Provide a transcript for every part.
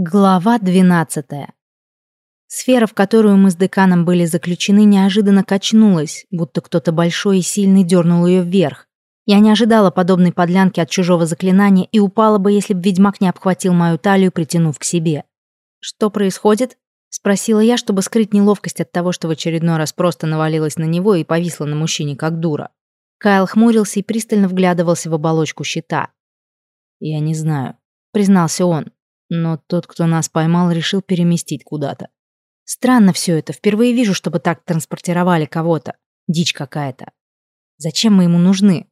Глава 12. Сфера, в которую мы с деканом были заключены, неожиданно качнулась, будто кто-то большой и сильный дернул ее вверх. Я не ожидала подобной подлянки от чужого заклинания и упала бы, если бы ведьмак не обхватил мою талию, притянув к себе. «Что происходит?» — спросила я, чтобы скрыть неловкость от того, что в очередной раз просто навалилась на него и повисла на мужчине, как дура. Кайл хмурился и пристально вглядывался в оболочку щита. «Я не знаю», — признался он. Но тот, кто нас поймал, решил переместить куда-то. Странно все это. Впервые вижу, чтобы так транспортировали кого-то. Дичь какая-то. Зачем мы ему нужны?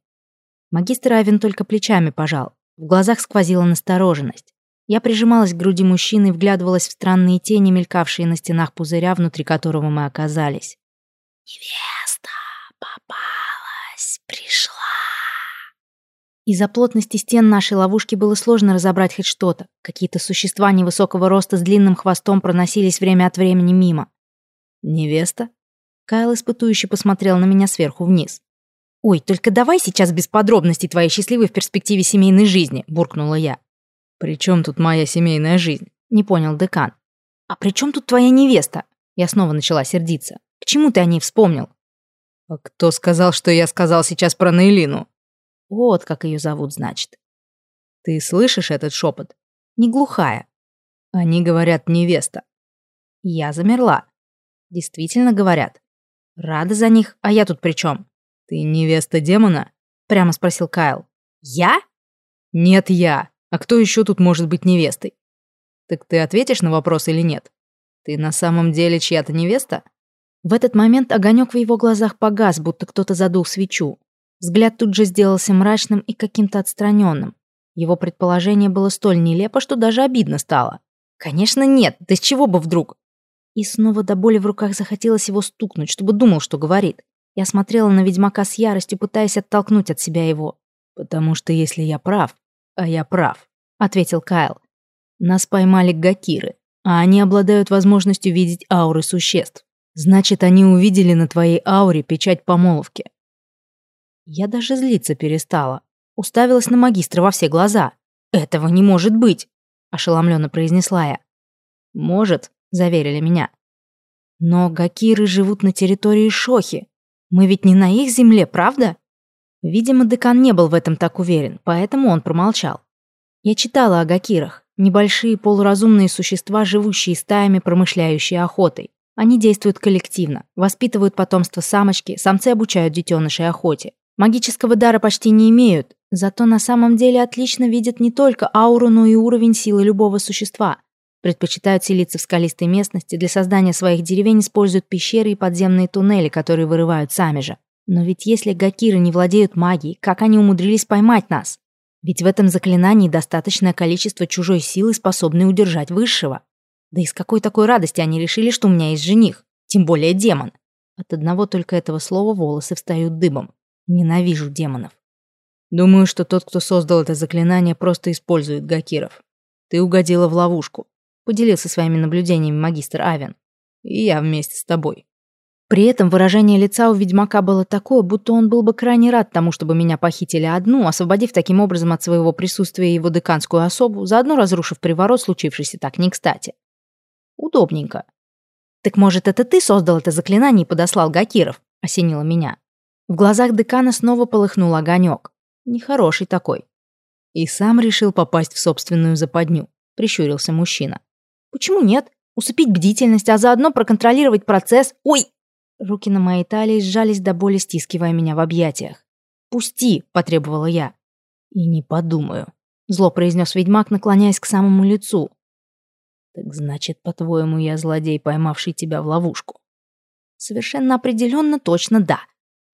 Магистр Авен только плечами пожал. В глазах сквозила настороженность. Я прижималась к груди мужчины и вглядывалась в странные тени, мелькавшие на стенах пузыря, внутри которого мы оказались. «Невеста попалась, пришла». Из-за плотности стен нашей ловушки было сложно разобрать хоть что-то. Какие-то существа невысокого роста с длинным хвостом проносились время от времени мимо. «Невеста?» Кайл испытующе посмотрел на меня сверху вниз. «Ой, только давай сейчас без подробностей твоей счастливой в перспективе семейной жизни», – буркнула я. «При тут моя семейная жизнь?» – не понял декан. «А при чем тут твоя невеста?» Я снова начала сердиться. «К чему ты о ней вспомнил?» «А кто сказал, что я сказал сейчас про Нейлину?» Вот как ее зовут, значит. Ты слышишь этот шепот? Не глухая. Они говорят невеста. Я замерла. Действительно говорят. Рада за них, а я тут при чем? Ты невеста демона? Прямо спросил Кайл. Я? Нет, я. А кто еще тут может быть невестой? Так ты ответишь на вопрос или нет? Ты на самом деле чья-то невеста? В этот момент огонек в его глазах погас, будто кто-то задул свечу. Взгляд тут же сделался мрачным и каким-то отстраненным. Его предположение было столь нелепо, что даже обидно стало. «Конечно нет, да с чего бы вдруг?» И снова до боли в руках захотелось его стукнуть, чтобы думал, что говорит. Я смотрела на ведьмака с яростью, пытаясь оттолкнуть от себя его. «Потому что если я прав, а я прав», — ответил Кайл. «Нас поймали гакиры, а они обладают возможностью видеть ауры существ. Значит, они увидели на твоей ауре печать помолвки. Я даже злиться перестала. Уставилась на магистра во все глаза. «Этого не может быть!» – ошеломленно произнесла я. «Может», – заверили меня. «Но гакиры живут на территории Шохи. Мы ведь не на их земле, правда?» Видимо, декан не был в этом так уверен, поэтому он промолчал. Я читала о гакирах. Небольшие полуразумные существа, живущие стаями, промышляющие охотой. Они действуют коллективно, воспитывают потомство самочки, самцы обучают детенышей охоте. Магического дара почти не имеют, зато на самом деле отлично видят не только ауру, но и уровень силы любого существа. Предпочитают селиться в скалистой местности, для создания своих деревень используют пещеры и подземные туннели, которые вырывают сами же. Но ведь если гакиры не владеют магией, как они умудрились поймать нас? Ведь в этом заклинании достаточное количество чужой силы, способной удержать высшего. Да и с какой такой радости они решили, что у меня есть жених, тем более демон? От одного только этого слова волосы встают дыбом. Ненавижу демонов. Думаю, что тот, кто создал это заклинание, просто использует гакиров. Ты угодила в ловушку. Поделился своими наблюдениями магистр Авен. И я вместе с тобой. При этом выражение лица у ведьмака было такое, будто он был бы крайне рад тому, чтобы меня похитили одну, освободив таким образом от своего присутствия его деканскую особу, заодно разрушив приворот, случившийся так не кстати. Удобненько. «Так может, это ты создал это заклинание и подослал Гакиров?» — осенило меня. В глазах декана снова полыхнул огонек. Нехороший такой. И сам решил попасть в собственную западню, прищурился мужчина. Почему нет? Усыпить бдительность, а заодно проконтролировать процесс. Ой! Руки на моей талии сжались до боли, стискивая меня в объятиях. «Пусти!» – потребовала я. «И не подумаю», – зло произнес ведьмак, наклоняясь к самому лицу. «Так значит, по-твоему, я злодей, поймавший тебя в ловушку?» «Совершенно определенно точно да»,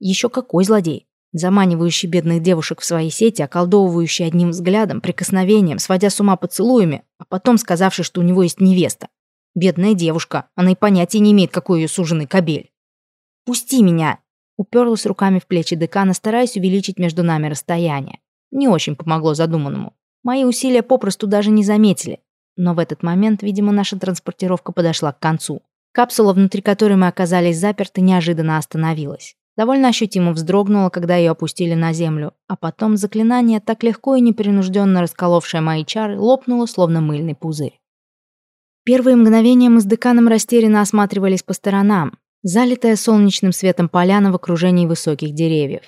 еще какой злодей? Заманивающий бедных девушек в свои сети, околдовывающий одним взглядом, прикосновением, сводя с ума поцелуями, а потом сказавший, что у него есть невеста. Бедная девушка, она и понятия не имеет, какой ее суженый кобель. «Пусти меня!» Уперлась руками в плечи декана, стараясь увеличить между нами расстояние. Не очень помогло задуманному. Мои усилия попросту даже не заметили. Но в этот момент, видимо, наша транспортировка подошла к концу. Капсула, внутри которой мы оказались заперты, неожиданно остановилась. Довольно ощутимо вздрогнула, когда ее опустили на землю, а потом заклинание, так легко и непринужденно расколовшее мои чары, лопнуло, словно мыльный пузырь. Первые мгновения мы с деканом растерянно осматривались по сторонам, залитая солнечным светом поляна в окружении высоких деревьев.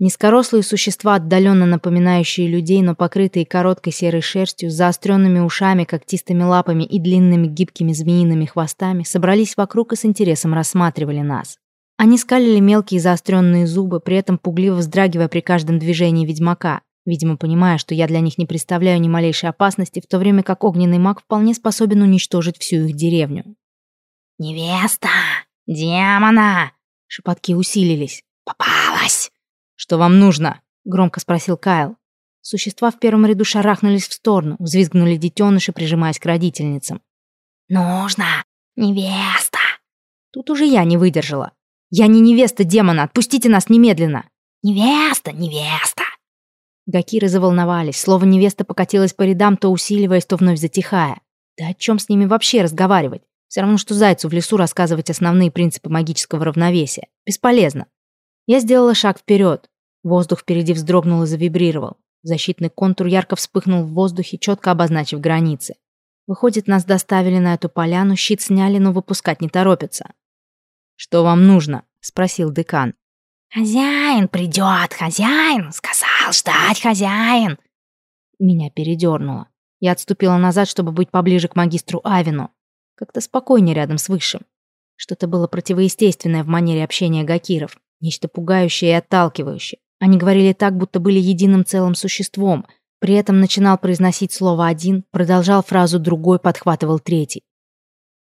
Низкорослые существа, отдаленно напоминающие людей, но покрытые короткой серой шерстью, с заостренными ушами, когтистыми лапами и длинными гибкими змеиными хвостами, собрались вокруг и с интересом рассматривали нас. Они скалили мелкие заостренные зубы, при этом пугливо вздрагивая при каждом движении ведьмака, видимо, понимая, что я для них не представляю ни малейшей опасности, в то время как огненный маг вполне способен уничтожить всю их деревню. «Невеста! Демона!» Шепотки усилились. «Попалась!» «Что вам нужно?» — громко спросил Кайл. Существа в первом ряду шарахнулись в сторону, взвизгнули детеныши, прижимаясь к родительницам. «Нужно! Невеста!» Тут уже я не выдержала. «Я не невеста демона, отпустите нас немедленно!» «Невеста! Невеста!» Гакиры заволновались, слово «невеста» покатилось по рядам, то усиливаясь, то вновь затихая. Да о чем с ними вообще разговаривать? Все равно, что зайцу в лесу рассказывать основные принципы магического равновесия. Бесполезно. Я сделала шаг вперед. Воздух впереди вздрогнул и завибрировал. Защитный контур ярко вспыхнул в воздухе, четко обозначив границы. Выходит, нас доставили на эту поляну, щит сняли, но выпускать не торопятся. «Что вам нужно?» — спросил декан. «Хозяин придет, хозяин! Сказал ждать, хозяин!» Меня передернуло. Я отступила назад, чтобы быть поближе к магистру Авину. Как-то спокойнее рядом с Высшим. Что-то было противоестественное в манере общения гакиров. Нечто пугающее и отталкивающее. Они говорили так, будто были единым целым существом. При этом начинал произносить слово один, продолжал фразу другой, подхватывал третий.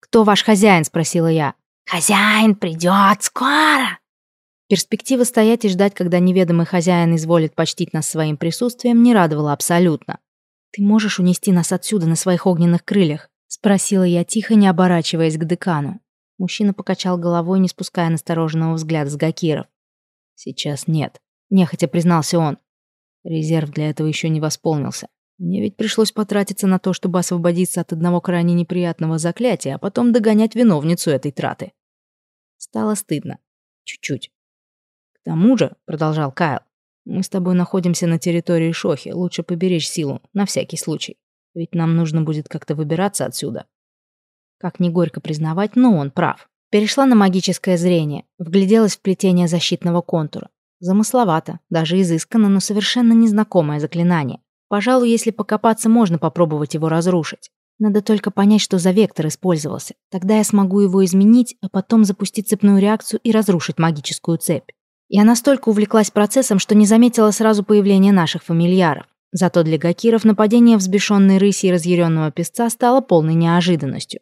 «Кто ваш хозяин?» – спросила я. «Хозяин придет скоро!» Перспектива стоять и ждать, когда неведомый хозяин изволит почтить нас своим присутствием, не радовала абсолютно. «Ты можешь унести нас отсюда на своих огненных крыльях?» – спросила я тихо, не оборачиваясь к декану. Мужчина покачал головой, не спуская настороженного взгляда с Гакиров. «Сейчас нет», — нехотя признался он. «Резерв для этого еще не восполнился. Мне ведь пришлось потратиться на то, чтобы освободиться от одного крайне неприятного заклятия, а потом догонять виновницу этой траты. Стало стыдно. Чуть-чуть. К тому же, — продолжал Кайл, — мы с тобой находимся на территории Шохи, лучше поберечь силу, на всякий случай. Ведь нам нужно будет как-то выбираться отсюда. Как не горько признавать, но он прав. Перешла на магическое зрение, вгляделась в плетение защитного контура. Замысловато, даже изысканно, но совершенно незнакомое заклинание. Пожалуй, если покопаться, можно попробовать его разрушить. Надо только понять, что за вектор использовался. Тогда я смогу его изменить, а потом запустить цепную реакцию и разрушить магическую цепь. Я настолько увлеклась процессом, что не заметила сразу появления наших фамильяров. Зато для гакиров нападение взбешенной рыси и разъяренного песца стало полной неожиданностью.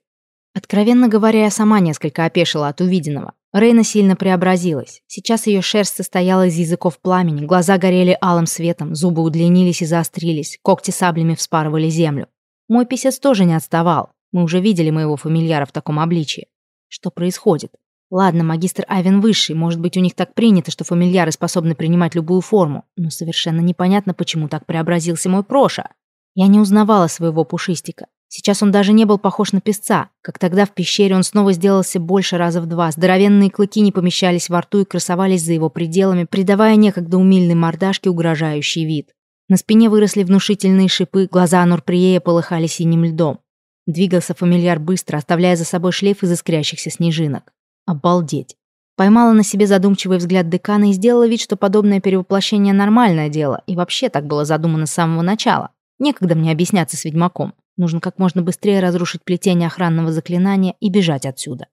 Откровенно говоря, я сама несколько опешила от увиденного. Рейна сильно преобразилась. Сейчас ее шерсть состояла из языков пламени, глаза горели алым светом, зубы удлинились и заострились, когти саблями вспарывали землю. Мой писец тоже не отставал. Мы уже видели моего фамильяра в таком обличии. Что происходит? Ладно, магистр Айвен высший, может быть, у них так принято, что фамильяры способны принимать любую форму, но совершенно непонятно, почему так преобразился мой Проша. Я не узнавала своего пушистика. Сейчас он даже не был похож на песца, как тогда в пещере он снова сделался больше раза в два. Здоровенные клыки не помещались во рту и красовались за его пределами, придавая некогда умильной мордашке угрожающий вид. На спине выросли внушительные шипы, глаза Нурприея полыхали синим льдом. Двигался фамильяр быстро, оставляя за собой шлейф из искрящихся снежинок. Обалдеть. Поймала на себе задумчивый взгляд декана и сделала вид, что подобное перевоплощение нормальное дело, и вообще так было задумано с самого начала. Некогда мне объясняться с ведьмаком. Нужно как можно быстрее разрушить плетение охранного заклинания и бежать отсюда.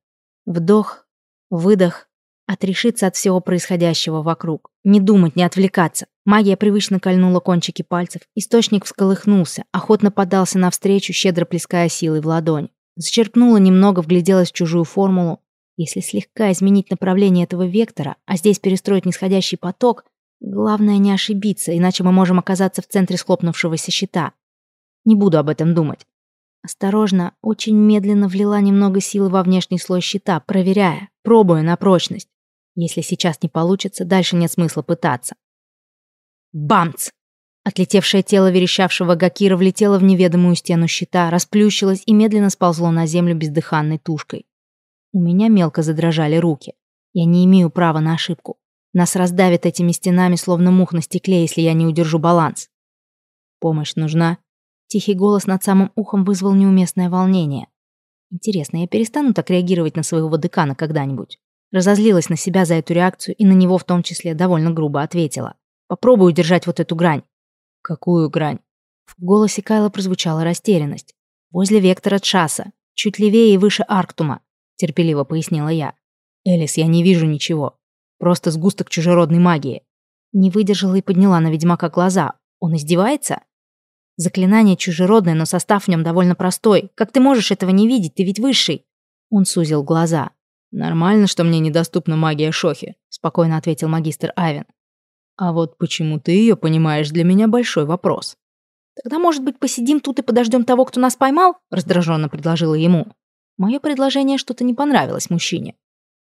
Вдох, выдох, отрешиться от всего происходящего вокруг. Не думать, не отвлекаться. Магия привычно кольнула кончики пальцев. Источник всколыхнулся, охотно подался навстречу, щедро плеская силой в ладонь. Зачерпнула немного, вгляделась в чужую формулу. Если слегка изменить направление этого вектора, а здесь перестроить нисходящий поток, главное не ошибиться, иначе мы можем оказаться в центре схлопнувшегося щита. Не буду об этом думать. Осторожно, очень медленно влила немного силы во внешний слой щита, проверяя, пробуя на прочность. Если сейчас не получится, дальше нет смысла пытаться. Бамц! Отлетевшее тело верещавшего Гакира влетело в неведомую стену щита, расплющилось и медленно сползло на землю бездыханной тушкой. У меня мелко задрожали руки. Я не имею права на ошибку. Нас раздавит этими стенами, словно мух на стекле, если я не удержу баланс. Помощь нужна. Тихий голос над самым ухом вызвал неуместное волнение. Интересно, я перестану так реагировать на своего декана когда-нибудь? Разозлилась на себя за эту реакцию и на него в том числе довольно грубо ответила. Попробую удержать вот эту грань. Какую грань? В голосе Кайла прозвучала растерянность. Возле вектора Часа, чуть левее и выше Арктума, терпеливо пояснила я. Элис, я не вижу ничего. Просто сгусток чужеродной магии. Не выдержала и подняла на ведьмака глаза. Он издевается? Заклинание чужеродное, но состав в нем довольно простой. Как ты можешь этого не видеть? Ты ведь высший. Он сузил глаза. Нормально, что мне недоступна магия Шохи, спокойно ответил магистр Айвен. А вот почему ты ее понимаешь, для меня большой вопрос. Тогда, может быть, посидим тут и подождем того, кто нас поймал? раздраженно предложила ему. Мое предложение что-то не понравилось мужчине.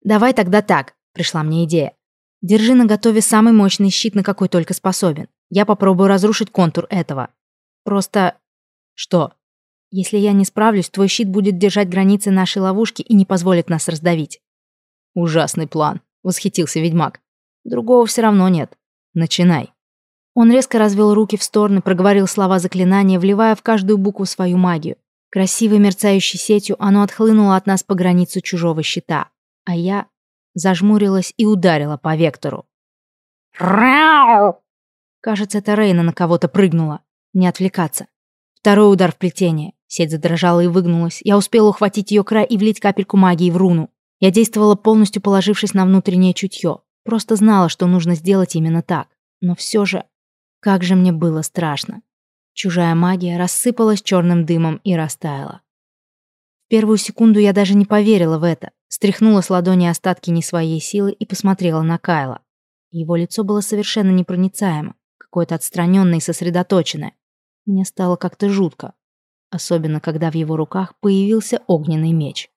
Давай тогда так, пришла мне идея. Держи на готове самый мощный щит, на какой только способен. Я попробую разрушить контур этого. Просто... Что? Если я не справлюсь, твой щит будет держать границы нашей ловушки и не позволит нас раздавить. Ужасный план, восхитился ведьмак. Другого все равно нет. Начинай. Он резко развел руки в стороны, проговорил слова заклинания, вливая в каждую букву свою магию. Красивой мерцающей сетью оно отхлынуло от нас по границу чужого щита. А я зажмурилась и ударила по вектору. Рау! Кажется, это Рейна на кого-то прыгнула. Не отвлекаться. Второй удар в плетение. Сеть задрожала и выгнулась. Я успела ухватить ее край и влить капельку магии в руну. Я действовала полностью положившись на внутреннее чутье. Просто знала, что нужно сделать именно так. Но все же... Как же мне было страшно. Чужая магия рассыпалась черным дымом и растаяла. В первую секунду я даже не поверила в это. Стряхнула с ладони остатки не своей силы и посмотрела на Кайла. Его лицо было совершенно непроницаемо, какое-то отстраненное и сосредоточенное. Мне стало как-то жутко, особенно когда в его руках появился огненный меч.